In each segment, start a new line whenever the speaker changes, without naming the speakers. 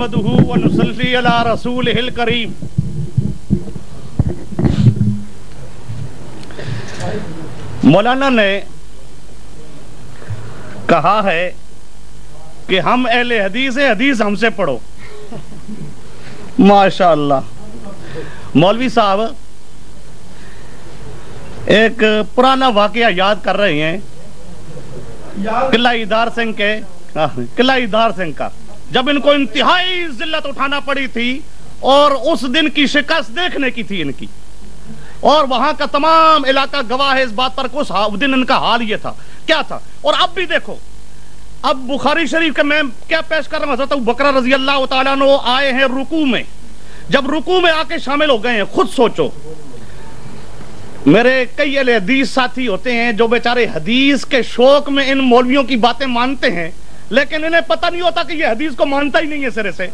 نحمدہ و نصلی علی رسولہ الکریم۔ مولانا نے کہا ہے کہ ہم اہل حدیث حدیث ہم سے پڑھو۔ ماشاء اللہ مولوی صاحب، ایک پرانا واقعہ یاد کر رہے ہیں۔ قلعہ ادار سنگھ کے قلعہ ادار سنگھ کا۔ جب ان کو انتہائی ذلت اٹھانا پڑی تھی اور اس دن کی شکست دیکھنے کی تھی ان کی اور وہاں کا تمام علاقہ گواہ ہے اس بات پر اس دن ان کا حال یہ تھا۔ کیا تھا؟ اور اب بھی دیکھو۔ اب بخاری شریف کا میں کیا پیش کر رہا ہوں؟ حضرت بکرا رضی اللہ تعالیٰ نے آئے ہیں رکو میں۔ جب رکو میں آ کے شامل ہو گئے ہیں، خود سوچو۔ میرے کئی اہل حدیث ساتھی ہوتے ہیں جو بیچارے حدیث کے شوق میں ان مولویوں کی باتیں مانتے ہیں۔ لیکن انہیں پتہ نہیں ہوتا کہ یہ حدیث کو مانتا ہی نہیں ہے سرے سے۔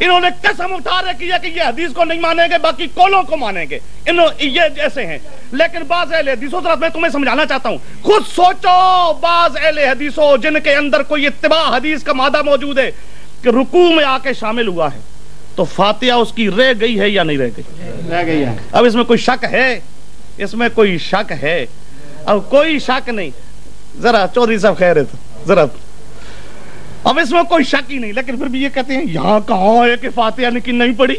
انہوں نے قسم اٹھا رہے کیا کہ یہ حدیث کو نہیں مانیں گے باقی کولوں کو مانیں گے؟ انہوں یہ جیسے ہیں۔ لیکن بعض اہل حدیثوں طرف میں تمہیں سمجھانا چاہتا ہوں۔ خود سوچو بعض اہل حدیثوں جن کے اندر کوئی اتباع حدیث کا مادہ موجود ہے کہ رکوع میں آ کے شامل ہوا ہے۔ تو فاتحہ اس کی رہ گئی ہے یا نہیں رہ گئی؟
رہ گئی ہے۔
اب اس میں کوئی شک ہے؟ اس میں کوئی شک ہے؟ اب کوئی شک نہیں۔ ذرا چودھری صاحب خیر ہے تو۔ ذرا اب اس میں کوئی شک ہی نہیں، لیکن پھر بھی یہ کہتے ہیں، یہاں کہاں ہے کہ فاتحہ نے نہیں پڑی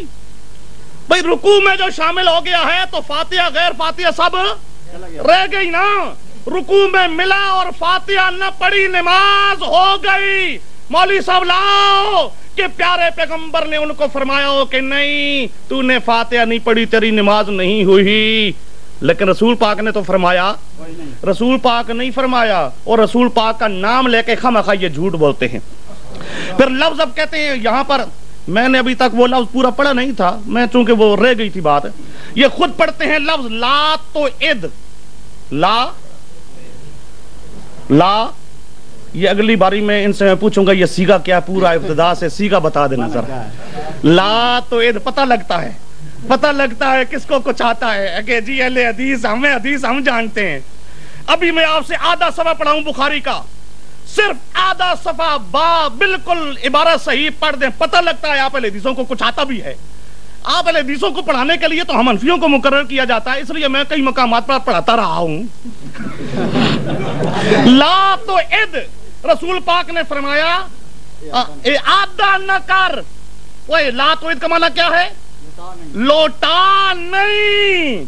بھائی، رکوع میں جو شامل ہو گیا ہے تو فاتحہ غیر فاتحہ سب رہ گئی نا۔ رکوع میں ملا اور فاتحہ نہ پڑی نماز ہو گئی۔ مولوی صاحب، لاؤ کہ پیارے پیغمبر نے ان کو فرمایا ہو کہ نہیں، تو نے فاتحہ نہیں پڑھی، تیری نماز نہیں ہوئی۔ لیکن رسول پاک نے تو فرمایا رسول پاک نہیں فرمایا اور رسول پاک کا نام لے کے خواہ یہ جھوٹ بولتے ہیں۔ پھر لفظ اب کہتے ہیں یہاں پر میں نے ابھی تک وہ لفظ پورا پڑھا نہیں تھا میں چونکہ وہ رہ گئی تھی بات۔ یہ خود پڑھتے ہیں لفظ لا تو اد۔ لا لا یہ اگلی باری میں ان سے میں پوچھوں گا یہ سیگا کیا پورا ابتدا سے سیگا بتا دینا ذرا لا تو اد پتہ لگتا ہے۔ پتہ لگتا ہے کس کو کچھ آتا ہے۔ کہ جی اہل حدیث، ہمیں حدیث ہم جانتے ہیں۔ ابھی میں آپ سے آدھا سفا پڑھاؤں بخاری کا۔ صرف آدھا صفحہ با بالکل عبارت صحیح پڑھ دیں، پتہ لگتا ہے آپ حدیثوں کو کچھ آتا بھی ہے۔ آپ حدیثوں کو پڑھانے کے لیے تو ہم انفیوں کو مقرر کیا جاتا ہے، اس لیے میں کئی مقامات پر پڑھاتا رہا ہوں۔ لا تو اد رسول پاک نے فرمایا آدھا نہ کر۔ لا تو اد کا معنی کیا ہے؟ لوٹا نہیں۔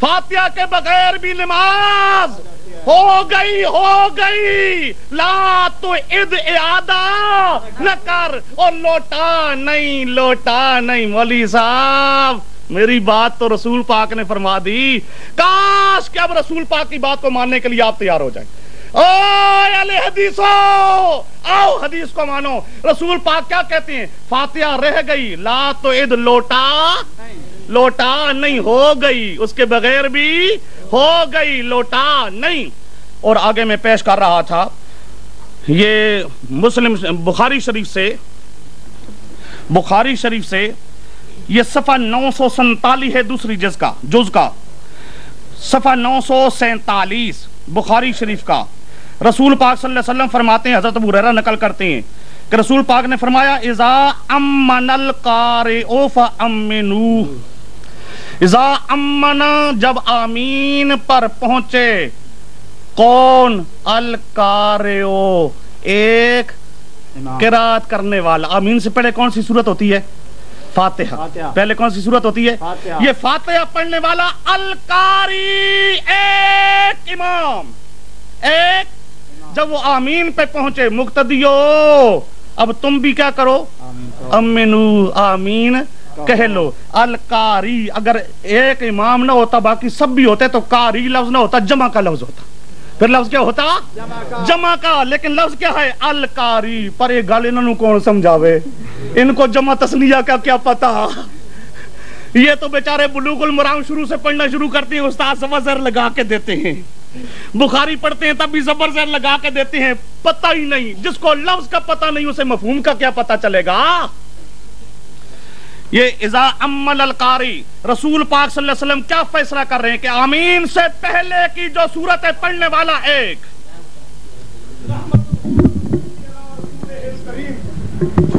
فاتحہ کے بغیر بھی نماز ہو گئی ہو گئی۔ لا تو اد اعادہ، نہ کر۔ اور لوٹا نہیں لوٹا نہیں۔ مولی صاحب، میری بات تو رسول پاک نے فرما دی۔ کاش کہ اب رسول پاک کی بات کو ماننے کے لیے آپ تیار ہو جائیں۔ حدیثو آؤ حدیث کو مانو۔ رسول پاک کیا کہتے ہیں؟ فاتحہ رہ گئی، لا تو اد لوٹا لوٹا نہیں ہو گئی، اس کے بغیر بھی ہو گئی، لوٹا نہیں۔ اور آگے میں پیش کر رہا تھا، یہ مسلم بخاری شریف سے، بخاری شریف سے، یہ صفحہ نو سو سنتالیس ہے دوسری جز کا جز کا۔ صفحہ نو سو سینتالیس، بخاری شریف کا۔ رسول پاک صلی اللہ علیہ وسلم فرماتے ہیں حضرت ابو ریرہ نقل کرتے ہیں کہ رسول پاک نے فرمایا اذا امن القارئ فامنو. اذا امن جب آمین پر پہنچے کون؟ القارئ ایک قرات کرنے والا۔ آمین سے پہلے کون سی صورت ہوتی ہے؟ فاتحہ۔
فاتحہ۔
پہلے کون سی صورت ہوتی ہے؟
فاتحہ۔
یہ فاتحہ پڑھنے والا القاری ایک امام۔ ایک جب وہ آمین پہ پہنچے مقتدیو اب تم بھی کیا کرو؟ امنو آمین کہہ لو۔ القاری اگر ایک امام نہ ہوتا باقی سب بھی ہوتے تو قاری لفظ نہ ہوتا جمع کا لفظ ہوتا۔ پھر لفظ کیا ہوتا؟ جمع کا۔ لیکن لفظ کیا ہے؟ القاری۔ پر یہ گل انہوں کون سمجھاوے؟ ان کو جمع تسنیہ کا کیا پتا یہ تو بیچارے بلوغ المرام شروع سے پڑھنا شروع کرتے ہیں استاد سوا زر لگا کے دیتے ہیں۔ بخاری پڑھتے ہیں تب بھی زبر زر لگا کے دیتے ہیں، پتہ ہی نہیں۔ جس کو لفظ کا پتہ نہیں، اسے مفہوم کا کیا پتہ چلے گا؟ یہ اذا امن القاری، رسول پاک صلی اللہ علیہ وسلم کیا فیصلہ کر رہے ہیں کہ آمین سے پہلے کی جو صورت ہے پڑھنے والا ایک۔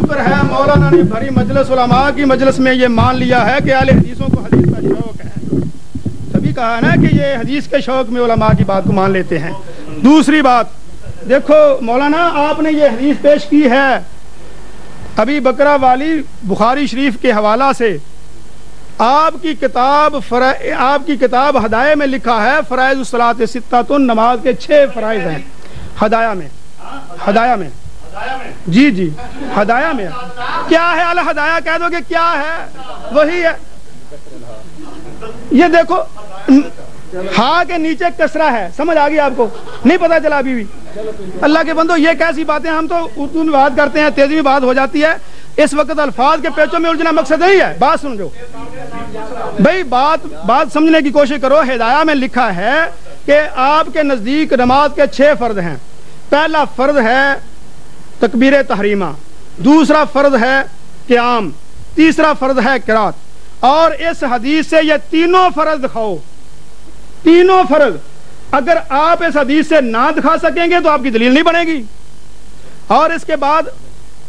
پر ہے مولانا نے بھری مجلس علماء کی مجلس میں یہ مان لیا ہے کہ اہل حدیثوں کو حدیث کا شوق کہا نا کہ یہ حدیث کے شوق میں علماء کی بات کو مان لیتے ہیں۔ دوسری بات، دیکھو مولانا، آپ نے یہ حدیث پیش کی ہے۔ ابھی بکرا والی بخاری شریف کے حوالہ سے آپ کی کتاب فرا... آپ کی کتاب ہدایہ میں لکھا ہے، فرائض الصلاۃ ستاتن نماز کے چھ فرائض ہیں۔ ہدایہ میں ہدایہ میں۔ جی جی ہدایہ میں۔ کیا ہے الہدایہ؟ کہہ دو کہ کیا ہے۔ وہی ہے۔ یہ دیکھو ہاں کے نیچے کسرا ہے، سمجھ آ گئی آپ کو؟ نہیں پتا چلا ابھی بھی۔ اللہ کے بندو، یہ کیسی باتیں ہم تو اردو میں بات کرتے ہیں، تیزی میں بات ہو جاتی ہے۔ اس وقت الفاظ کے پیچوں میں الجھنا مقصد نہیں ہے۔ بات سمجھو بھائی، بات بات سمجھنے کی کوشش کرو۔ ہدایہ میں لکھا ہے کہ آپ کے نزدیک نماز کے چھ فرد ہیں۔ پہلا فرد ہے تکبیر تحریمہ۔ دوسرا فرد ہے قیام۔ تیسرا فرد ہے کرات اور اس حدیث سے یہ تینوں فرض دکھاؤ۔ تینوں فرض۔ اگر آپ اس حدیث سے نہ دکھا سکیں گے تو آپ کی دلیل نہیں بنے گی۔ اور اس کے بعد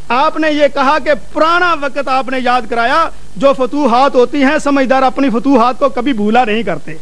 آپ نے یہ کہا کہ پرانا وقت آپ نے یاد کرایا، جو فتوحات ہوتی ہیں، سمجھدار اپنی فتوحات کو کبھی بھولا نہیں کرتے۔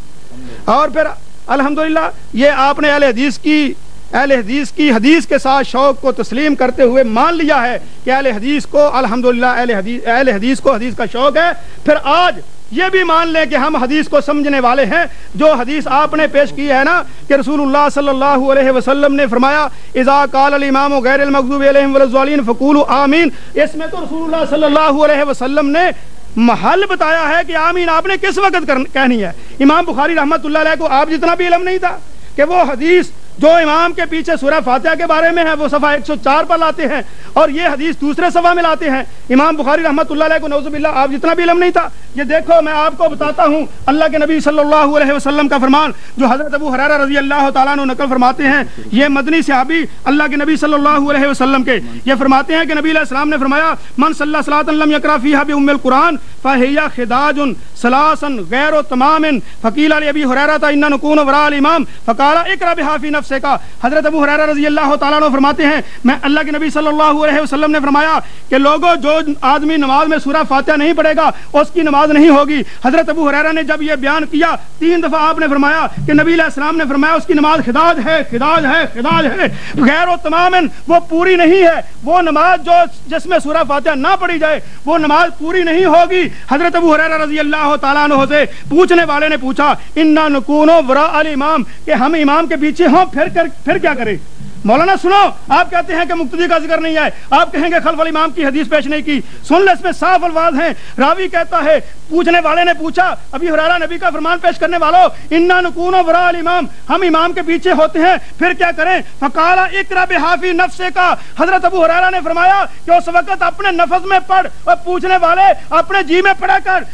اور پھر الحمدللہ، یہ آپ نے اہل حدیث کی، اہل حدیث کی حدیث کے ساتھ شوق کو تسلیم کرتے ہوئے مان لیا ہے کہ اہل حدیث کو الحمدللہ، اہل حدیث اہل حدیث کو حدیث کا شوق ہے۔ پھر آج یہ بھی مان لیں کہ ہم حدیث کو سمجھنے والے ہیں۔ جو حدیث آپ نے پیش کی ہے نا کہ رسول اللہ صلی اللہ علیہ وسلم نے فرمایا، اذا قال الامام غیر المغضوب علیہم والضالین فقولوا آمین. اس میں تو رسول اللہ صلی اللہ علیہ وسلم نے محل بتایا ہے کہ آمین آپ نے کس وقت کہنی ہے۔ امام بخاری رحمت اللہ علیہ کو آپ جتنا بھی علم نہیں تھا کہ وہ حدیث جو امام کے پیچھے سورہ فاتحہ کے بارے میں ہے، وہ صفحہ 104 پر لاتے ہیں اور یہ حدیث دوسرے صفحہ میں لاتے ہیں۔ امام بخاری رحمت اللہ علیہ کو نوز باللہ آپ جتنا بھی علم نہیں تھا یہ دیکھو، میں آپ کو بتاتا ہوں، اللہ کے نبی صلی اللہ علیہ وسلم کا فرمان، جو حضرت ابو حرارہ رضی اللہ تعالیٰ عنہ نقل فرماتے ہیں، یہ مدنی صحابی اللہ کے نبی صلی اللہ علیہ وسلم کے، یہ فرماتے ہیں کہ نبی علیہ السلام نے فرمایا، من صلی اللہ صلاۃ لم یکرا فیہا بی ام القرآن فہیا خداج سلاسن غیر و تمام فقیل علی ابی حریرہ تا انہ نکون ورا الامام فقال اقرا بها نفسے کا حضرت ابو حریرہ رضی اللہ تعالیٰ عنہ فرماتے ہیں، میں اللہ کے نبی صلی اللہ علیہ وسلم نے فرمایا کہ لوگوں، جو آدمی نماز میں سورہ فاتحہ نہیں پڑھے گا، اس کی نماز نہیں ہوگی۔ حضرت ابو حریرہ نے جب یہ بیان کیا، تین دفعہ آپ نے فرمایا کہ نبی علیہ السلام نے فرمایا اس کی نماز خداج ہے خداج ہے خداج ہے۔ غیر و تمام، وہ پوری نہیں ہے۔ وہ نماز جو جس میں سورہ فاتحہ نہ پڑھی جائے، وہ نماز پوری نہیں ہوگی۔ حضرت ابو حریرہ رضی اللہ تعالیٰ عنہ سے پوچھنے والے نے پوچھا، انا نکونو ورا الامام کہ ہم امام کے پیچھے ہوں، پھر کر پھر کیا کریں؟ مولانا سنو، آپ کہتے ہیں کہ مقتدی کا ذکر نہیں ہے۔ آپ کہیں گے خلف الامام کی حدیث پیش نہیں کی۔ سن لے، اس میں صاف الفاظ ہیں۔ راوی کہتا ہے، پوچھنے والے نے پوچھا، ابھی حرارہ نبی کا فرمان پیش کرنے والوں انا نکون ورا الامام ہم امام کے پیچھے ہوتے ہیں، پھر کیا کریں؟ فقالا اقرا بحافی نفس کا حضرت ابو حرارہ نے فرمایا کہ اس وقت اپنے نفس میں پڑھ اور پوچھنے والے اپنے جی میں پڑھا کر۔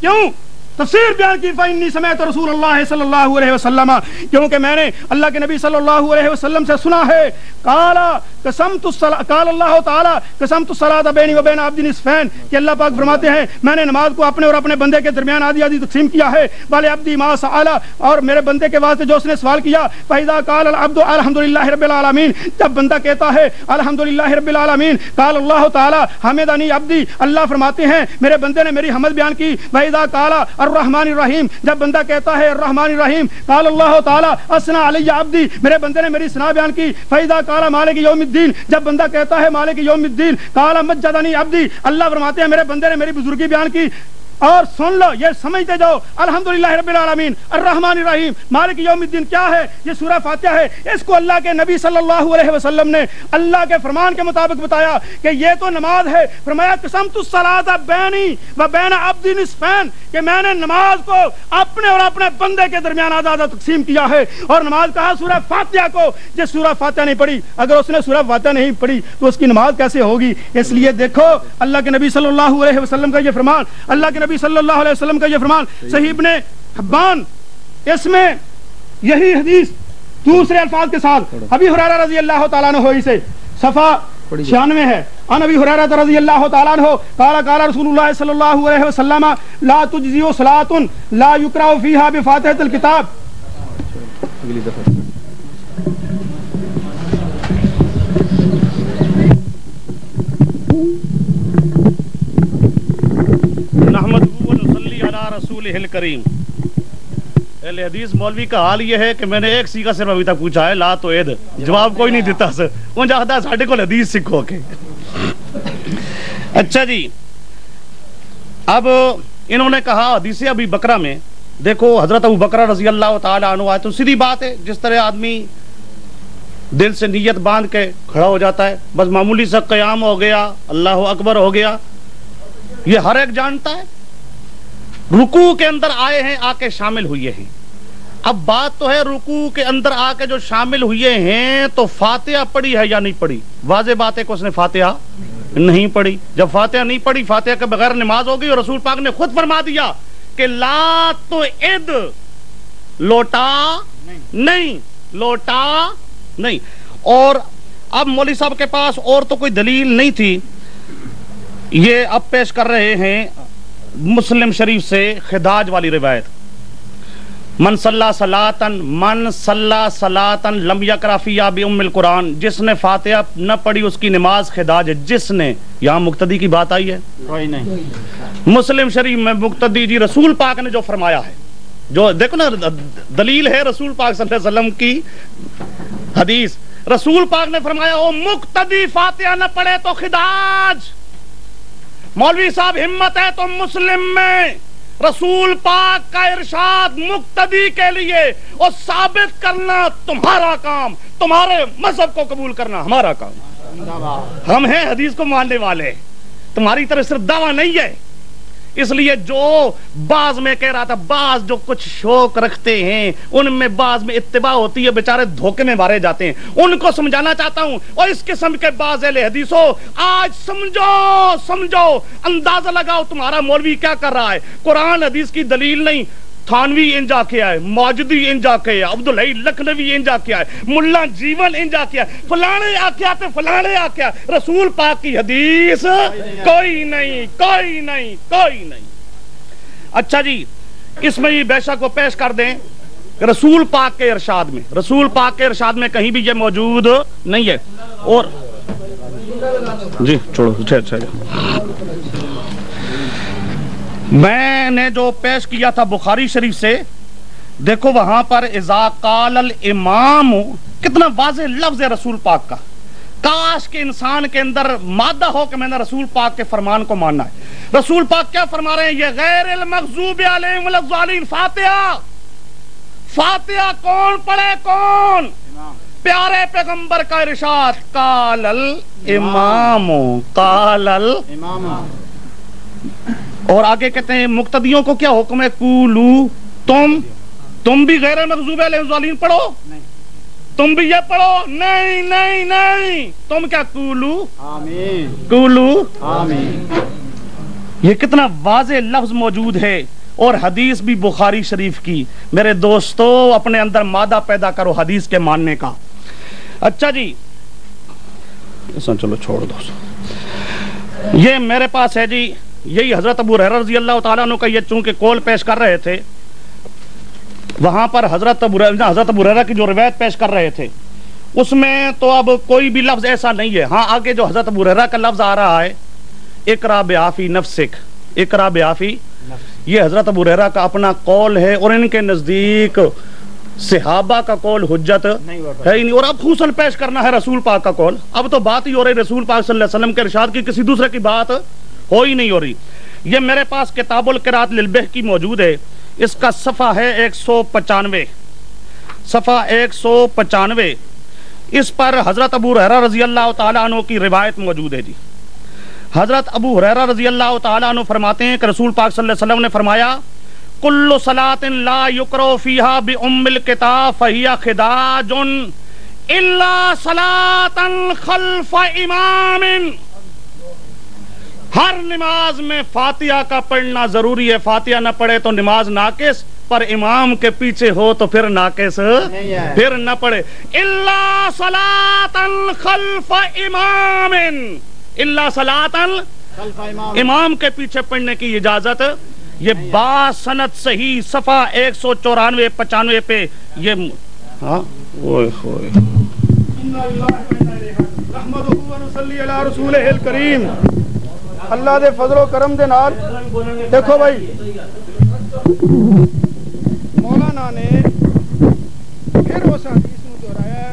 کیوں؟ تفسیر بیان کی فائنی سمیت رسول اللہ صلی اللہ علیہ وسلم، کیونکہ میں نے اللہ کے نبی صلی اللہ علیہ وسلم سے سنا ہے کالا قسمت قال اللہ تعالی قسمت الصلاۃ بینی و بین عبد نصفین کہ اللہ پاک فرماتے ہیں، میں نے نماز کو اپنے اور اپنے بندے کے درمیان آدھی آدھی تقسیم کیا ہے والے عبدی ما سال اور میرے بندے کے واسطے جو اس نے سوال کیا فاذا قال العبد الحمدللہ رب العالمین جب بندہ کہتا ہے الحمدللہ رب العالمین قال اللہ تعالی حمدنی عبدی اللہ فرماتے ہیں، میرے بندے نے میری حمد بیان کی فاذا قال الرحمن الرحیم۔ جب بندہ کہتا ہے الرحمن الرحیم، قال اللہ تعالی اسنا علی عبدی۔ میرے بندے نے میری سنا بیان کی۔ فاذا قال مالک یوم الدین جب بندہ کہتا ہے مالک یوم الدین قال مجدنی عبدی اللہ فرماتے ہیں، میرے بندے نے میری بزرگی بیان کی۔ اور سن لو، یہ سمجھتے جاؤ۔ الحمدللہ رب العالمین، الرحمن الرحیم۔ مالک یوم الدین کیا ہے؟ یہ سورہ فاتحہ ہے۔ اس کو اللہ کے نبی صلی اللہ علیہ وسلم نے اللہ کے فرمان کے مطابق بتایا کہ یہ تو نماز ہے۔ فرمایا قسمت الصلاۃ بینی و بین عبد نصفین کہ میں نے نماز کو اپنے اور اپنے بندے کے درمیان آزاد تقسیم کیا ہے۔ اور نماز کہا سورہ فاتحہ کو، جس سورہ فاتحہ نہیں پڑھی، اگر اس نے سورہ فاتحہ نہیں پڑھی تو اس کی نماز کیسے ہوگی؟ اس لیے دیکھو، اللہ کے نبی صلی اللہ علیہ وسلم کا یہ فرمان، اللہ کے نبی نبی صلی اللہ علیہ وسلم کا یہ فرمان صحیح ابن حبان اس میں یہی حدیث دوسرے الفاظ کے ساتھ۔ ابھی حرارہ رضی اللہ تعالیٰ عنہ سے صفحہ چھیانوے ہے۔ ان ابھی حرارہ رضی اللہ تعالیٰ عنہ قال قال رسول اللہ صلی اللہ علیہ وسلم لا تجزیو صلاة لا یکرہ فیہا بفاتحة الكتاب اگلی دفعہ۔
رسول ہل کریم۔ اہل حدیث مولوی کا حال یہ ہے کہ میں نے ایک سیکھا صرف ابھی تک پوچھا ہے، لا تو عید۔ جواب کوئی نہیں دیتا، سر۔ وہ چاہتا ہے ساڈے کو حدیث سکھو کے۔ اچھا جی اب انہوں نے کہا حدیث ابھی بکرا میں، دیکھو حضرت ابو بکرا رضی اللہ تعالیٰ عنہ آئے تو سیدھی بات ہے، جس طرح آدمی دل سے نیت باندھ کے کھڑا ہو جاتا ہے، بس معمولی سا قیام ہو گیا، اللہ اکبر ہو گیا۔ یہ ہر ایک جانتا ہے؟ رکو کے اندر آئے ہیں، آ کے شامل ہوئے ہیں۔ اب بات تو ہے رکو کے اندر آ کے جو شامل ہوئے ہیں، تو فاتحہ پڑھی ہے یا نہیں پڑھی؟ واضح بات ہے کہ اس نے فاتحہ نہیں پڑھی۔ جب فاتحہ نہیں پڑھی، فاتحہ کے بغیر نماز ہو گئی اور رسول پاک نے خود فرما دیا کہ لا تو اد، لوٹا نہیں لوٹا نہیں۔ اور اب مولوی صاحب کے پاس اور تو کوئی دلیل نہیں تھی۔ یہ اب پیش کر رہے ہیں۔ مسلم شریف سے خداج والی روایت۔ من صلی سلاتن من صلی سلاتن لم یکرافیہ بی ام القرآن جس نے فاتحہ نہ پڑھی اس کی نماز خداج ہے۔ جس نے یہاں مقتدی کی بات آئی ہے؟
کوئی نہیں۔
مسلم شریف میں مقتدی جی رسول پاک نے جو فرمایا ہے جو دیکھو نا دلیل ہے رسول پاک صلی اللہ علیہ وسلم کی حدیث۔ رسول پاک نے فرمایا او مقتدی فاتحہ نہ پڑھے تو خداج مولوی صاحب، ہمت ہے تو مسلم میں۔ رسول پاک کا ارشاد مقتدی کے لیے اور ثابت کرنا تمہارا کام، تمہارے مذہب کو قبول کرنا ہمارا کام۔ ہم ہیں حدیث کو ماننے والے۔ تمہاری طرح صرف دعویٰ نہیں ہے۔ اس لیے جو بعض میں کہہ رہا تھا، بعض جو کچھ شوق رکھتے ہیں، ان میں بعض میں اتباع ہوتی ہے، بیچارے دھوکے میں مارے جاتے ہیں۔ ان کو سمجھانا چاہتا ہوں۔ اور اس قسم کے بعض اہل حدیثوں، آج سمجھو سمجھو، اندازہ لگاؤ تمہارا مولوی کیا کر رہا ہے؟ قرآن حدیث کی دلیل نہیں۔ تھانوی انجا کیا ہے موجودی انجا کیا ہے عبدالحی لکھنوی انجا کیا ہے ملا جیون انجا کیا ہے فلانے آکیا تے فلانے آکیا رسول پاک کی حدیث کوئی نہیں کوئی نہیں کوئی نہیں۔ اچھا جی اس میں یہ بیشک کو پیش کر دیں، رسول پاک کے ارشاد میں، رسول پاک کے ارشاد میں کہیں بھی یہ موجود نہیں ہے۔ اور جی چھوڑو اچھا اچھا میں نے جو پیش کیا تھا بخاری شریف سے، دیکھو وہاں پر ازا قال الامام، کتنا واضح لفظ ہے رسول پاک کا۔ کاش کے انسان کے اندر مادہ ہو کہ میں نے رسول پاک کے فرمان کو ماننا ہے۔ رسول پاک کیا فرما رہے ہیں؟ یہ غیر المغضوب علیہم الضالین فاتحہ۔ فاتحہ کون پڑھے؟ کون؟ پیارے پیغمبر کا ارشاد۔ قال الامام قال الامام اور آگے کہتے ہیں مقتدیوں کو کیا حکم ہے؟ کولو تم تم بھی غیر مغضوب علیہ پڑھو؟ تم بھی یہ پڑھو؟ نہیں نہیں نہیں۔ تم کیا کولو
آمین۔
کولو
آمین۔
یہ کتنا واضح لفظ موجود ہے اور حدیث بھی بخاری شریف کی۔ میرے دوستو اپنے اندر مادہ پیدا کرو حدیث کے ماننے کا۔ اچھا جی۔ چلو چھوڑ دو۔ یہ میرے پاس ہے جی۔ یہی حضرت ابو رحر رضی اللہ تعالیٰ عنہ کا یہ چونکہ کول پیش کر رہے تھے، وہاں پر حضرت ابو حضرت ابو رحرہ کی جو روایت پیش کر رہے تھے، اس میں تو اب کوئی بھی لفظ ایسا نہیں ہے۔ ہاں آگے جو حضرت ابو رحرہ کا لفظ آ رہا ہے، اقرا بیافی نفسک، اقرا بیافی یہ حضرت ابو رحرہ کا اپنا قول ہے اور ان کے نزدیک صحابہ کا قول حجت ہے ہی نہیں۔ اور اب خوصل پیش کرنا ہے رسول پاک کا قول۔ اب تو بات ہی ہو رہی رسول پاک صلی اللہ علیہ وسلم کے ارشاد کی کسی دوسرے کی بات ہو ہی نہیں ہو رہی۔ یہ میرے پاس کتاب القرات للبہ کی موجود ہے۔ اس کا صفحہ ہے ایک سو پچانوے۔ صفحہ ایک سو پچانوے۔ اس پر حضرت ابو حرا رضی اللہ تعالیٰ عنہ کی روایت موجود ہے جی۔ حضرت ابو حریرہ رضی اللہ تعالیٰ عنہ فرماتے ہیں کہ رسول پاک صلی اللہ علیہ وسلم نے فرمایا، کل صلاۃ لا یکرو فیہا بی ام الکتاب فہی خداج الا صلاۃ خلف امام. ہر نماز میں فاتحہ کا پڑھنا ضروری ہے۔ فاتحہ نہ پڑھے تو نماز ناقص پر امام کے پیچھے ہو تو پھر ناقص۔ پھر نہ پڑھے۔ اللہ سلاطن خلف امام اللہ سلاطن امام کے پیچھے پڑھنے کی اجازت۔ یہ با سنت صحیح صفحہ ایک سو چورانوے پچانوے پہ یہ ہاں؟
اللہ دے فضل و کرم دے نال۔ دیکھو بھائی۔ مولانا نے پھر اس حدیث کو دہرایا ہے،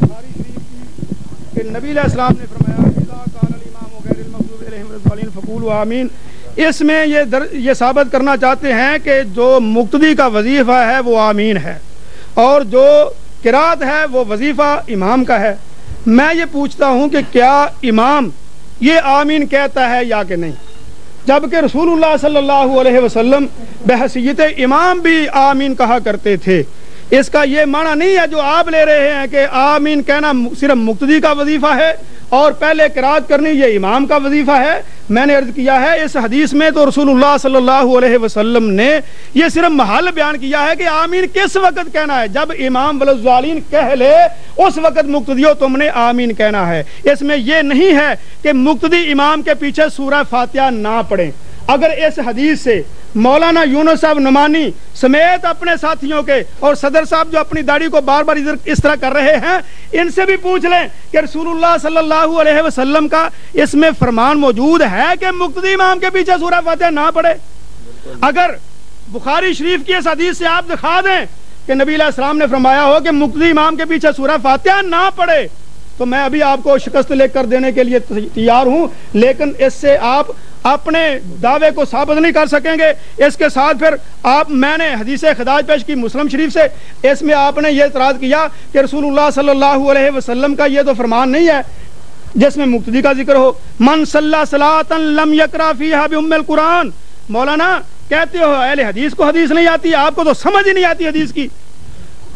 بخاری شریف کی، کہ نبی علیہ السلام نے فرمایا، اذا قال الامام غیر المغضوب علیہم الضالین فقولوا آمین. اس میں یہ در، یہ ثابت کرنا چاہتے ہیں کہ جو مقتدی کا وظیفہ ہے وہ آمین ہے، اور جو قرات ہے وہ وظیفہ امام کا ہے۔ میں یہ پوچھتا ہوں کہ کیا امام یہ آمین کہتا ہے یا کہ نہیں؟ جبکہ رسول اللہ صلی اللہ علیہ وسلم بحثیت امام بھی آمین کہا کرتے تھے۔ اس کا یہ معنی نہیں ہے جو آپ لے رہے ہیں کہ آمین کہنا صرف مقتدی کا وظیفہ ہے اور پہلے قرات کرنی یہ امام کا وظیفہ ہے۔ میں نے عرض کیا ہے، اس حدیث میں تو رسول اللہ صلی اللہ علیہ وسلم نے یہ صرف محل بیان کیا ہے کہ آمین کس وقت کہنا ہے؟ جب امام ولزالین کہہ لے، اس وقت مقتدیو تم نے آمین کہنا ہے۔ اس میں یہ نہیں ہے کہ مقتدی امام کے پیچھے سورہ فاتحہ نہ پڑھیں۔ اگر اس حدیث سے مولانا یونس صاحب نمانی سمیت اپنے ساتھیوں کے اور صدر صاحب جو اپنی داڑھی کو بار بار اس طرح کر رہے ہیں، ان سے بھی پوچھ لیں کہ رسول اللہ صلی اللہ علیہ وسلم کا اس میں فرمان موجود ہے کہ مقتدی امام کے پیچھے سورہ فاتحہ نہ پڑے اگر بخاری شریف کی اس حدیث سے آپ دکھا دیں کہ نبی علیہ السلام نے فرمایا ہو کہ مقتدی امام کے پیچھے سورہ فاتحہ نہ پڑے تو میں ابھی آپ کو شکست لے کر دینے کے لیے تیار ہوں، لیکن اس سے آپ اپنے دعوے کو ثابت نہیں کر سکیں گے۔ اس کے ساتھ پھر آپ، میں نے حدیث خداج پیش کی مسلم شریف سے۔ اس میں آپ نے یہ اعتراض کیا کہ رسول اللہ صلی اللہ علیہ وسلم کا یہ تو فرمان نہیں ہے جس میں مقتدی کا ذکر ہو۔ من صلی لم یکرا فیہا القرآن۔ مولانا، کہتے ہو اہل حدیث کو حدیث نہیں آتی؟ آپ کو تو سمجھ ہی نہیں آتی حدیث کی۔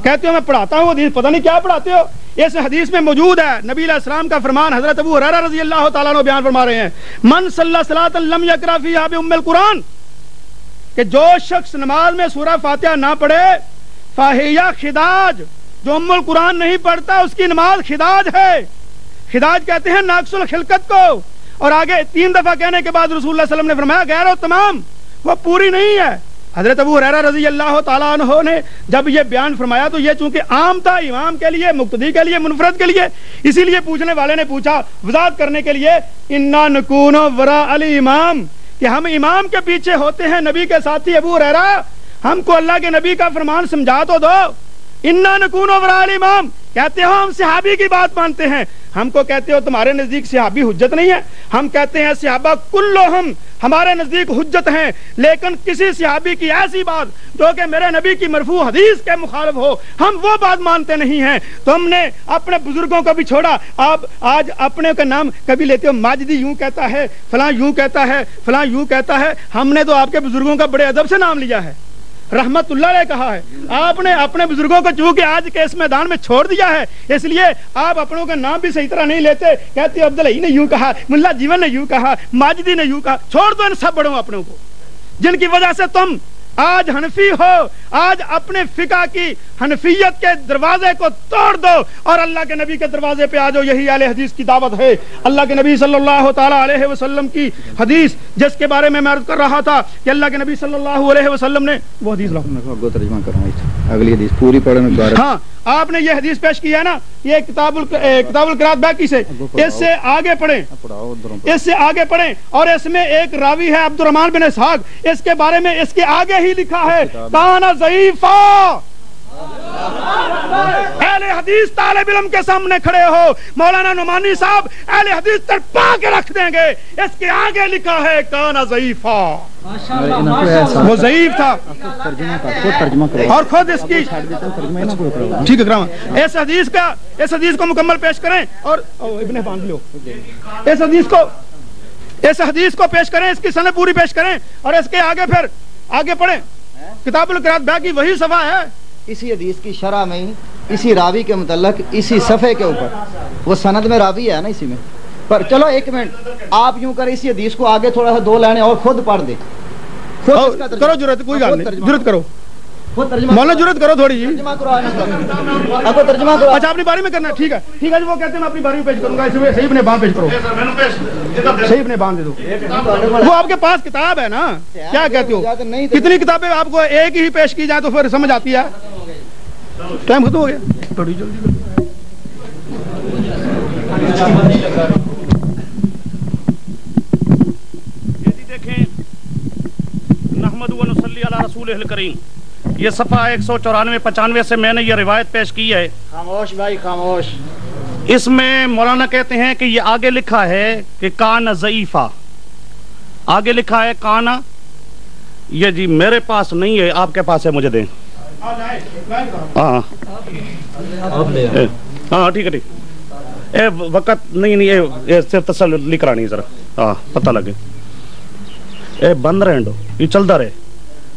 کہتے ہو میں پڑھاتا ہوں حدیث، پتہ نہیں کیا پڑھاتے ہو؟ اس حدیث میں موجود ہے۔ نبی علیہ السلام کا فرمان حضرت ابو حریرہ رضی اللہ تعالیٰ بیان فرما رہے ہیں۔ من صلی اللہ لم یکرا فی ام القرآن، کہ جو شخص نماز میں سورہ فاتحہ نہ پڑھے، فاہیہ خداج، جو ام القرآن نہیں پڑھتا، اس کی نماز خداج ہے۔ خداج کہتے ہیں ناقص الخلقت کو۔ اور آگے تین دفعہ کہنے کے بعد رسول اللہ علیہ وسلم نے فرمایا، غیر و تمام، وہ پوری نہیں ہے۔ حضرت ابو حریرہ رضی اللہ تعالیٰ عنہ نے جب یہ بیان فرمایا تو یہ چونکہ عام تھا امام کے لیے، مقتدی کے لیے، منفرد کے لیے، اسی لیے پوچھنے والے نے پوچھا، وضاحت کرنے کے لیے، انا نکون ورا علی امام کہ ہم امام کے پیچھے ہوتے ہیں نبی کے ساتھی ابو حریرہ ہم کو اللہ کے نبی کا فرمان سمجھا تو دو۔ انا نکون ورا علی امام کہتے ہو ہم صحابی کی بات مانتے ہیں۔ ہم کو کہتے ہو تمہارے نزدیک صحابی حجت نہیں ہے۔ ہم کہتے ہیں صحابہ کلو ہم ہمارے نزدیک حجت ہیں۔ لیکن کسی صحابی کی ایسی بات جو کہ میرے نبی کی مرفوع حدیث کے مخالف ہو، ہم وہ بات مانتے نہیں ہیں۔ تو ہم نے اپنے بزرگوں کو بھی چھوڑا۔ آپ آج اپنے کا نام کبھی لیتے ہو؟ ماجدی یوں کہتا ہے، فلاں یوں کہتا ہے، فلاں یوں کہتا ہے۔ ہم نے تو آپ کے بزرگوں کا بڑے ادب سے نام لیا ہے۔ رحمت اللہ نے کہا ہے۔ آپ نے اپنے بزرگوں کو چونکہ آج کے اس میدان میں چھوڑ دیا ہے، اس لیے آپ اپنوں کا نام بھی صحیح طرح نہیں لیتے۔ کہتے عبد نے یوں کہا، ملا جیون نے یوں کہا، ماجدی نے یوں کہا۔ چھوڑ دو ان سب بڑوں اپنوں کو۔ جن کی وجہ سے تم آج حنفی ہو، آج اپنے فقہ کی حنفیت کے دروازے کو توڑ دو اور اللہ کے نبی کے دروازے پہ آ جاؤ یہی اہل حدیث کی دعوت ہے۔ اللہ کے نبی صلی اللہ تعالی علیہ وسلم کی حدیث جس کے بارے میں میں عرض کر رہا تھا کہ اللہ کے نبی صلی اللہ علیہ وسلم نے وہ حدیث ترجمہ اگلی حدیث پوری پڑھنے ہاں آپ نے یہ حدیث پیش کیا ہے نا یہ کتاب کتاب القرات باقی سے۔ اس سے آگے پڑھیں۔ اس سے آگے پڑھیں۔ اور اس میں ایک راوی ہے عبد الرحمان بن اسحاق۔ اس کے بارے میں اس کے آگے ہی لکھا ہے کانا ضعیفہ اہل حدیث طالب علم کے سامنے کھڑے ہو۔ مولانا نعمانی صاحب اہل حدیث تر پا کے رکھ دیں گے۔ اس کے آگے لکھا ہے، کانا ضعیفہ وہ ضعیف تھا۔ اور خود اس کی ٹھیک ہے اس حدیث کا اس حدیث کو مکمل پیش کریں۔ اور ابن باندھ لو۔ اس حدیث کو اس حدیث کو پیش کریں، اس کی سنت پوری پیش کریں۔ اور اس کے آگے پھر آگے پڑھیں۔ کتاب القرات باقی وہی صفحہ ہے۔
اسی حدیث کی شرح میں اسی راوی کے متعلق اسی صفحے کے اوپر۔ وہ سند میں راوی ہے نا اسی میں۔ پر چلو ایک منٹ آپ یوں کریں اسی حدیث کو آگے تھوڑا سا دو لائنیں اور خود پڑھ دیں۔
کرو ضرورت کوئی گل نہیں۔ ضرورت کرو۔ مولانا ضرورت کرو تھوڑی جی۔
ترجمہ کرو
اچھا اپنی باری میں کرنا ٹھیک ہے۔ ٹھیک ہے جی وہ کہتے ہیں میں اپنی باری میں پیش کروں گا اس میں صحیح اپنے باندھ پیش کرو۔ صحیح اپنے باندھ دے دو۔ وہ آپ کے پاس کتاب ہے نا؟ کیا کہتے ہو؟ کتنی کتابیں آپ کو ایک ہی پیش کی جائے تو پھر سمجھ آتی ہے۔ ٹائم ختم ہو گیا۔ تھوڑی جلدی
دیکھیں نحمد ونصلی علی رسول کریم یہ صفحہ ایک سو چورانوے پچانوے سے میں نے یہ روایت پیش کی ہے۔
خاموش بھائی خاموش۔
اس میں مولانا کہتے ہیں کہ یہ آگے لکھا ہے کہ کان ضعیفہ۔ آگے لکھا ہے کانا یہ جی میرے پاس نہیں ہے آپ کے پاس ہے مجھے دیں۔ ہاں اے، ہاں ٹھیک ہے ٹھیک۔ اے وقت نہیں نہیں اے صرف تسلی کرانی ذرا۔ ہاں پتہ لگے۔ اے بند رہن دو یہ چلتا رہے۔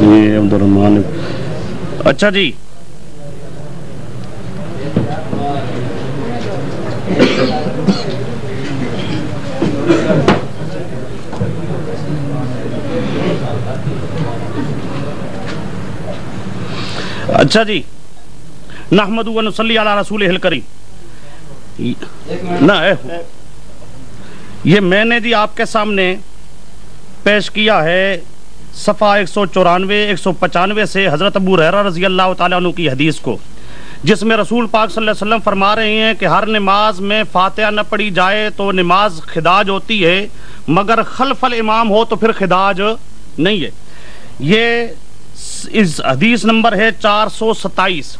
یہ
عبد الرحمان اچھا جی۔ اچھا جی۔ نحمد و نصلی علی رسول کریم۔ نہ یہ میں نے جی آپ کے سامنے پیش کیا ہے صفحہ ایک سو چورانوے، ایک سو پچانوے سے حضرت ابو ریرا رضی اللہ تعالیٰ عنہ کی حدیث کو، جس میں رسول پاک صلی اللہ علیہ وسلم فرما رہے ہیں کہ ہر نماز میں فاتحہ نہ پڑھی جائے تو نماز خداج ہوتی ہے، مگر خلف الامام ہو تو پھر خداج نہیں ہے۔ یہ اس حدیث نمبر ہے چار سو ستائیس۔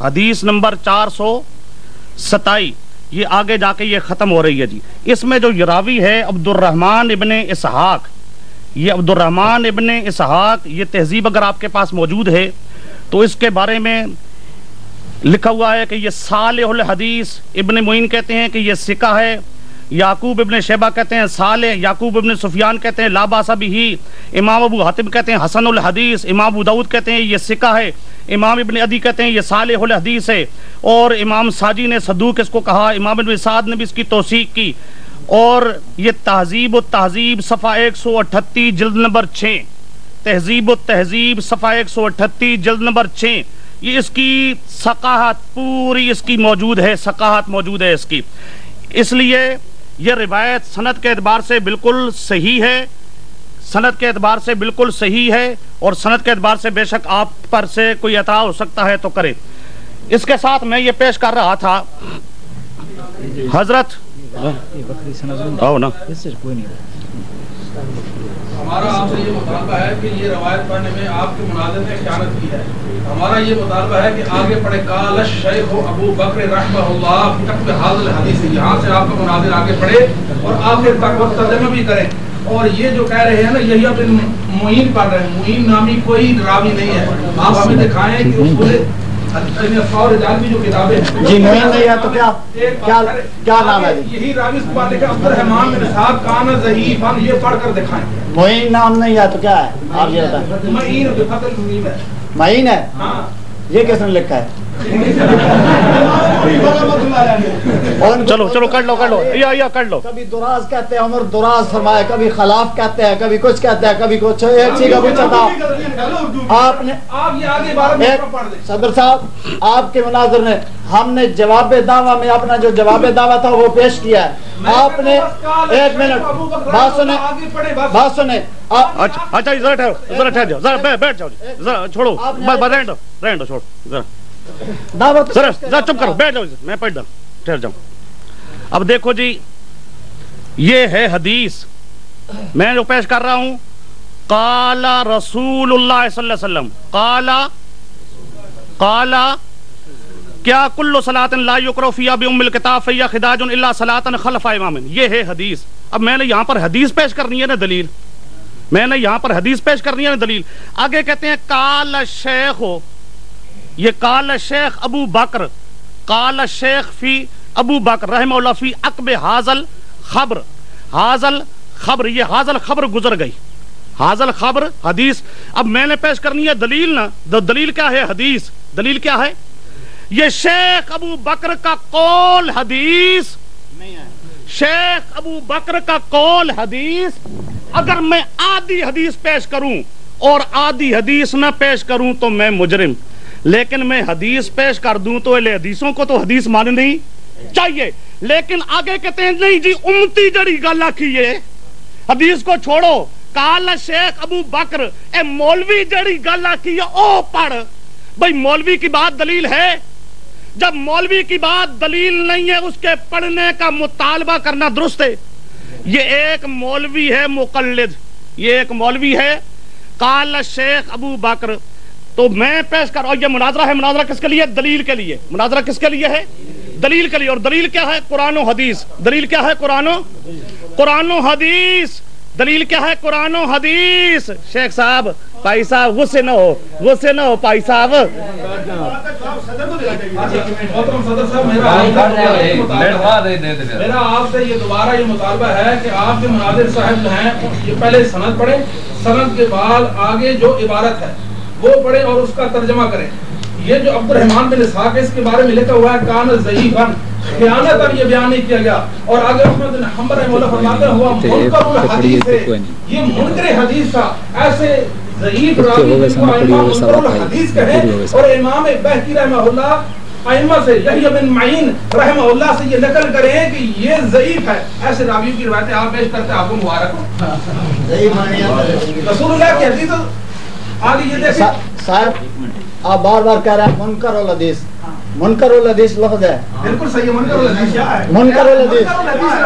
حدیث نمبر چار سو ستائی۔ یہ آگے جا کے یہ ختم ہو رہی ہے جی۔ اس میں جو یراوی ہے عبد الرحمن ابن اسحاق، یہ عبد الرحمن ابن اسحاق، یہ تہذیب اگر آپ کے پاس موجود ہے، تو اس کے بارے میں لکھا ہوا ہے کہ یہ صالح الحدیث ابن معین کہتے ہیں کہ یہ سکہ ہے۔ یعقوب ابن شیبہ کہتے ہیں صالح، یعقوب ابن سفیان کہتے ہیں لاباسا بھی امام ابو حاتم کہتے ہیں حسن الحدیث، امام ابو داود کہتے ہیں یہ سکہ ہے، امام ابن ادی کہتے ہیں یہ صالح الحدیث ہے، اور امام ساجی نے صدوق اس کو کہا، امام ابن سعد نے بھی اس کی توثیق کی، اور یہ تہذیب و تہذیب صفحہ ایک سو اٹھتی جلد نمبر چھ تہذیب و تہذیب صفحہ ایک سو اٹھتی جلد نمبر چھ یہ اس کی ثقاہت پوری اس کی موجود ہے ثقاہت موجود ہے اس کی۔ اس لیے یہ روایت صنعت کے اعتبار سے بالکل صحیح ہے۔ صنعت کے اعتبار سے بالکل صحیح ہے اور صنعت کے اعتبار سے بے شک آپ پر سے کوئی عطا ہو سکتا ہے تو کرے۔ اس کے ساتھ میں یہ پیش کر رہا تھا۔ حضرت آؤ نا۔
ہمارا آپ سے یہ مطالبہ ہے کہ یہ روایت پڑھنے میں آپ کے مناظر نے خیانت کی ہے۔ ہمارا یہ مطالبہ ہے کہ آگے پڑھے کال شیخ ابو بکر رحمہ اللہ فی تقب حاضر حدیث یہاں سے آپ کا مناظر آگے پڑھے اور آخر تک وہ ترجمہ بھی کریں۔ اور یہ جو کہہ رہے ہیں نا، یہی بن معین پڑھ رہے ہیں۔ معین نامی کوئی راوی نہیں ہے۔ آپ ہمیں دکھائیں کہ اس پورے جو کتابیں ہیں۔
جی نہیں ہے تو کیا کیا نام ہے جی؟
یہی راوی اس بات لکھا عبد الرحمان بن صاحب کان ضعیفان یہ پڑھ کر دکھائیں۔
معین نام نہیں ہے تو کیا ہے؟ آپ یہ بتائیں۔
معین بفتح المیم ہے۔
معین ہے؟
ہاں۔
یہ کس نے لکھا ہے؟
چلو چلو کر لو کر لو۔ یا یا کر لو۔
کبھی دراز کہتے ہیں عمر دراز فرمائے کبھی خلاف کہتے ہیں کبھی کچھ کہتے ہیں کبھی کچھ۔ ایک چیز کا پوچھا آپ نے
آپ یہ آگے بارہ
ایک
میں پڑھ دیں۔
صدر صاحب آپ کے مناظر نے ہم نے جواب دعویٰ میں اپنا جو جواب دعویٰ تھا وہ پیش کیا ہے۔ آپ نے ایک منٹ بات سنیں
بس۔
بات سنیں۔ آپ
اچھا اچھا ذرا ٹھہرو ذرا ٹھہر جاؤ ذرا بیٹھ جاؤ جی۔ ذرا چھوڑو
نے
رہنے دو رہنے دو چھوڑ ذرا۔
دعوت
چپ کرو، بیٹھ جاؤ میں پڑھ جاؤں، ٹھہر جاؤں۔ اب دیکھو جی یہ ہے حدیث۔ میں جو پیش کر رہا ہوں قالا رسول اللہ صلی اللہ علیہ وسلم۔ قالا قالا کیا کلو صلاۃ لا یکرو فیہ بام الکتاب فیہ خداج الا صلاۃ خلف امام یہ ہے حدیث۔ اب میں نے یہاں پر حدیث پیش کرنی ہے نا دلیل۔ میں نے یہاں پر حدیث پیش کرنی ہے نا دلیل۔ آگے کہتے ہیں کال شیخ ہو یہ کال شیخ ابو بکر کال شیخ فی ابو بکر، رحمہ اللہ فی اکب حاضل خبر۔ حاضل خبر، یہ حاضل خبر گزر گئی۔ حاضل خبر، حدیث۔ اب میں نے پیش کرنی ہے دلیل نا۔ دلیل کیا ہے حدیث؟ دلیل کیا ہے؟ یہ شیخ ابو بکر کا قول حدیث۔ شیخ ابو بکر کا قول حدیث۔ اگر میں آدھی حدیث پیش کروں اور آدھی حدیث نہ پیش کروں تو میں مجرم۔ لیکن میں حدیث پیش کر دوں تو اہل حدیثوں کو تو حدیث ماننی چاہیے۔ لیکن آگے کہتے ہیں، نہیں جی امتی جڑی گل آخیے حدیث کو چھوڑو۔ کال شیخ ابو بکر، اے مولوی جڑی گل آخی ہے، او پڑھ۔ بھائی مولوی کی بات دلیل ہے؟ جب مولوی کی بات دلیل نہیں ہے، اس کے پڑھنے کا مطالبہ کرنا درست ہے۔ یہ ایک مولوی ہے، مقلد۔ یہ ایک مولوی ہے۔ کال شیخ ابو بکر تو میں پیش کر اور یہ مناظرہ ہے، مناظرہ کس کے لیے؟ دلیل کے لیے۔ مناظرہ کس کے لیے ہے؟ دلیل کے لیے۔ اور دلیل کیا ہے؟ قرآن و حدیث۔ دلیل کیا ہے؟ قرآن و قرآن و حدیث۔ دلیل کیا ہے؟ قرآن و حدیث۔ شیخ صاحب، بھائی صاحب، غصے نہ ہو، غصے نہ ہو، بھائی صاحب۔
میرا آپ سے یہ میرا آپ سے یہ دوبارہ یہ مطالبہ ہے کہ آپ کے مناظر صاحب جو ہیں، یہ پہلے سند پڑھیں۔ سند کے بعد آگے جو عبارت ہے۔ وہ پڑھیں اور اس کا ترجمہ کریں۔ یہ جو عبد الرحمان بن اسحاق ہے اس کے بارے میں لکھا ہوا ہے کان ضعیفن خیانت اب یہ بیان نہیں کیا گیا۔ اور آگے احمد بن حنبل رحمہ اللہ فرماتے ہیں ہوا منکر الحدیث ہے۔ یہ منکر حدیث تھا۔ ایسے ضعیف راوی کو ائمہ منکر الحدیث کہیں اور امام بہتی رحمہ اللہ ائمہ سے یحییٰ بن معین رحمہ اللہ سے یہ نقل کریں کہ یہ ضعیف ہے۔ ایسے راویوں کی روایتیں آپ پیش کرتے ہیں آپ کو مبارک ہو۔ رسول اللہ کی حدیث
صاحب آپ بار بار کہہ رہے ہیں منکر الحدیث منکر الحدیث لفظ ہے۔
بالکل صحیح منکر الحدیث
منکر الحدیث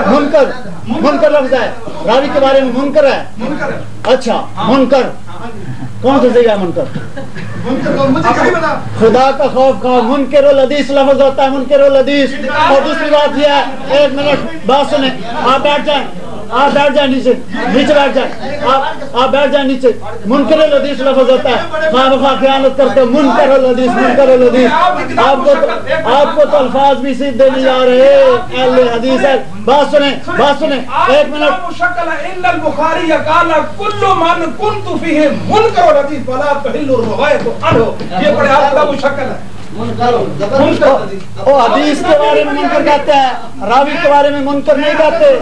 منکر منکر لفظ ہے۔ راوی کے بارے میں منکر ہے۔ اچھا منکر۔ کون سی جگہ ہے منکر؟ خدا کا خوف کا منکر الحدیث لفظ ہوتا ہے منکر الحدیث اور دوسری بات یہ ہے ایک منٹ بات سنیں۔ آپ بیٹھ جائیں۔ آپ بیٹھ جائیں نیچے نیچے بیٹھ جائیں۔ آپ آپ بیٹھ جائیں نیچے۔ منکر الحدیث لفظ ہوتا ہے۔ خواہ بخواہ خیانت کرتے منکر الحدیث منکر الحدیث۔ آپ کو آپ کو تو الفاظ بھی سیدھے نہیں آ رہے۔ اہل حدیث ہے بات سنیں بات سنیں۔ ایک منٹ۔
مشکل ہے الا البخاری قال كل من كنت فيه منکر الحدیث فلا تحل الروايه عنه یہ بڑے آپ کا مشکل ہے۔
وہ حدیث کے بارے میں منکر کہتے ہیں راوی کے بارے میں منکر نہیں کہتے۔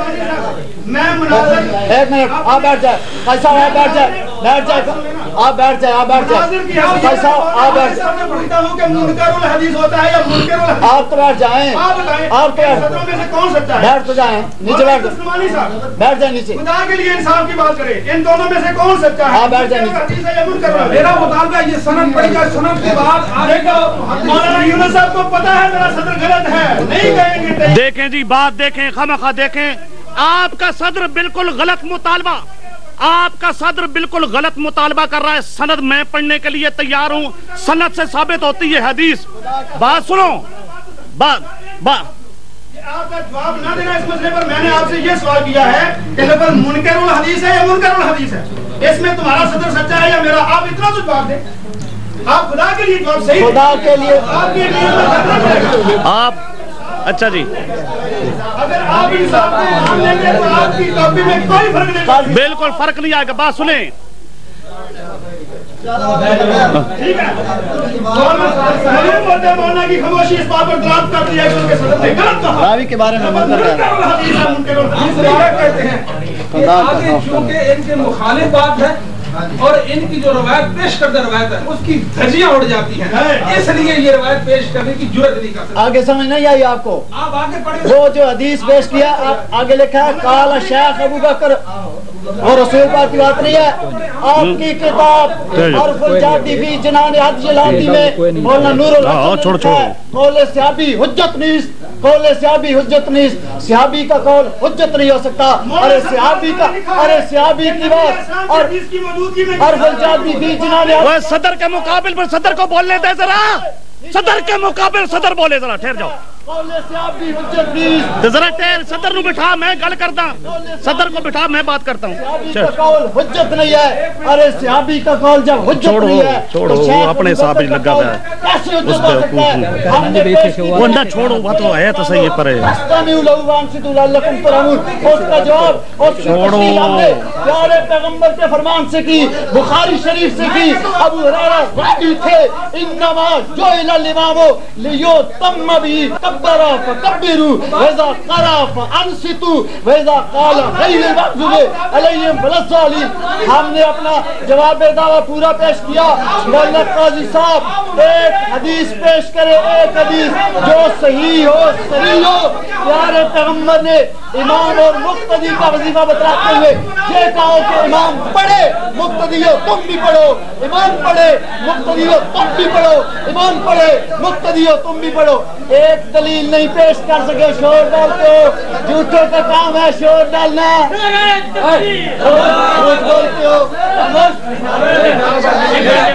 میں
ایک منٹ آپ بیٹھ جائے بھائی صاحب آپ بیٹھ جائے بیٹھ جائے آپ بیٹھ جائے آپ بیٹھ بھائی صاحب آپ بیٹھ
آپ
تو بیٹھ جائیں۔
آپ
تو
ان
بیٹھ
صدروں میں سے کون سچا ہے؟
بیٹھ تو جائیں نیچے بیٹھ جائیں۔ بیٹھ جائیں نیچے۔
خدا کے لیے انصاف کی بات کریں ان دونوں میں سے کون سچا ہے؟
آپ بیٹھ جائیں
میرا مطالبہ ہے یہ سند سند کے بعد آگے کا
مولانا یونس صاحب کو پتا ہے میرا صدر غلط ہے۔ نہیں کہیں گے۔
دیکھیں جی بات دیکھیں خامخواہ دیکھیں۔ آپ کا صدر بالکل غلط مطالبہ آپ کا صدر بالکل غلط مطالبہ کر رہا ہے۔ سند میں پڑھنے کے لیے تیار ہوں۔ سند سے ثابت ہوتی ہے حدیث۔ بات سنو۔ بات بات
آپ کا جواب نہ دینا اس مسئلے پر میں نے آپ سے یہ سوال کیا ہے کہ لفظ منکر الحدیث ہے یا منکر الحدیث ہے؟ اس میں تمہارا صدر سچا ہے یا میرا؟ آپ اتنا تو جواب دیں۔ آپ خدا کے لیے جواب صحیح
خدا کے لیے۔
آپ کے لیے۔
آپ اچھا جی۔ بالکل فرق نہیں آئے گا بات سنیں۔
ٹھیک ہے مولانا صاحب بولتے ہیں مولانا کی خاموشی اس بات پر دلالت کرتی ہے کہ ان کے صدر نے غلط کہا
راوی کے بارے میں
چونکہ ان کے مخالف بات ہے اور ان کی جو روایت پیش کردہ روایت ہے اس کی دھجیاں اڑ جاتی ہیں۔ اس لیے یہ روایت پیش کرنے کی جرت نہیں کر سکتے۔
آگے سمجھ نہیں آئی آپ کو؟
آپ آگے پڑھیں۔
وہ جو حدیث پیش کیا آپ آگے لکھا ہے کالا شیخ ابو بکر اور رسول پاک کی بات نہیں ہے۔ آپ کی کتاب عرف الجادی فی جنان حد جلادی میں مولانا نور
ہاں،
الحق لکھا ہے قول صحابی حجت نیس قول صحابی حجت نیس صحابی کا قول حجت نہیں ہو سکتا۔ ارے صحابی کا ارے صحابی کی بات۔ اور
صدر کے مقابل پر صدر کو بولنے دے ذرا۔ صدر کے مقابل صدر بولے ذرا ٹھہر جاؤ۔
صحابی
ذرا ٹھہر صدر نو بٹھا میں گل کردا صدر کو بٹھا میں بات کرتا
صحابی
ہوں
حجت نہیں ہے ارے صحابی کا قول جب حجت نہیں ہے
چھوڑو، اپنے
کا
لگا ہوا ہے۔ اس پہ حقوق وہ چھوڑو وہ تو ہے تو صحیح پر ہے۔
اس کا جواب
چھوڑو۔
پیارے پیغمبر کے فرمان سے کی بخاری شریف سے کی۔ ابو ہریرہ راوی تھے انما جعل الامام لیتم به کبر فکبروا واذا قرأ فانصتوا واذا قال غیر المغضوب علیہم ولا الضالین ہم نے اپنا جواب دعویٰ پورا پیش کیا۔ مولانا قاضی صاحب، ایک حدیث پیش کرے ایک حدیث جو صحیح ہو صحیح ہو۔ پیارے پیغمبر نے امام اور مقتدی کا وظیفہ بتلاتے ہوئے یہ کہو کہ امام پڑھے مقتدی ہو تم بھی پڑھو۔ امام پڑھے مقتدی ہو تم بھی پڑھو۔ امام پڑھے مقتدی ہو تم بھی پڑھو۔ ایک دل دلیل نہیں پیش کر سکے شور ڈالتے ہو جھوٹوں کا کام ہے شور ڈالنا جھوٹ بولتے ہو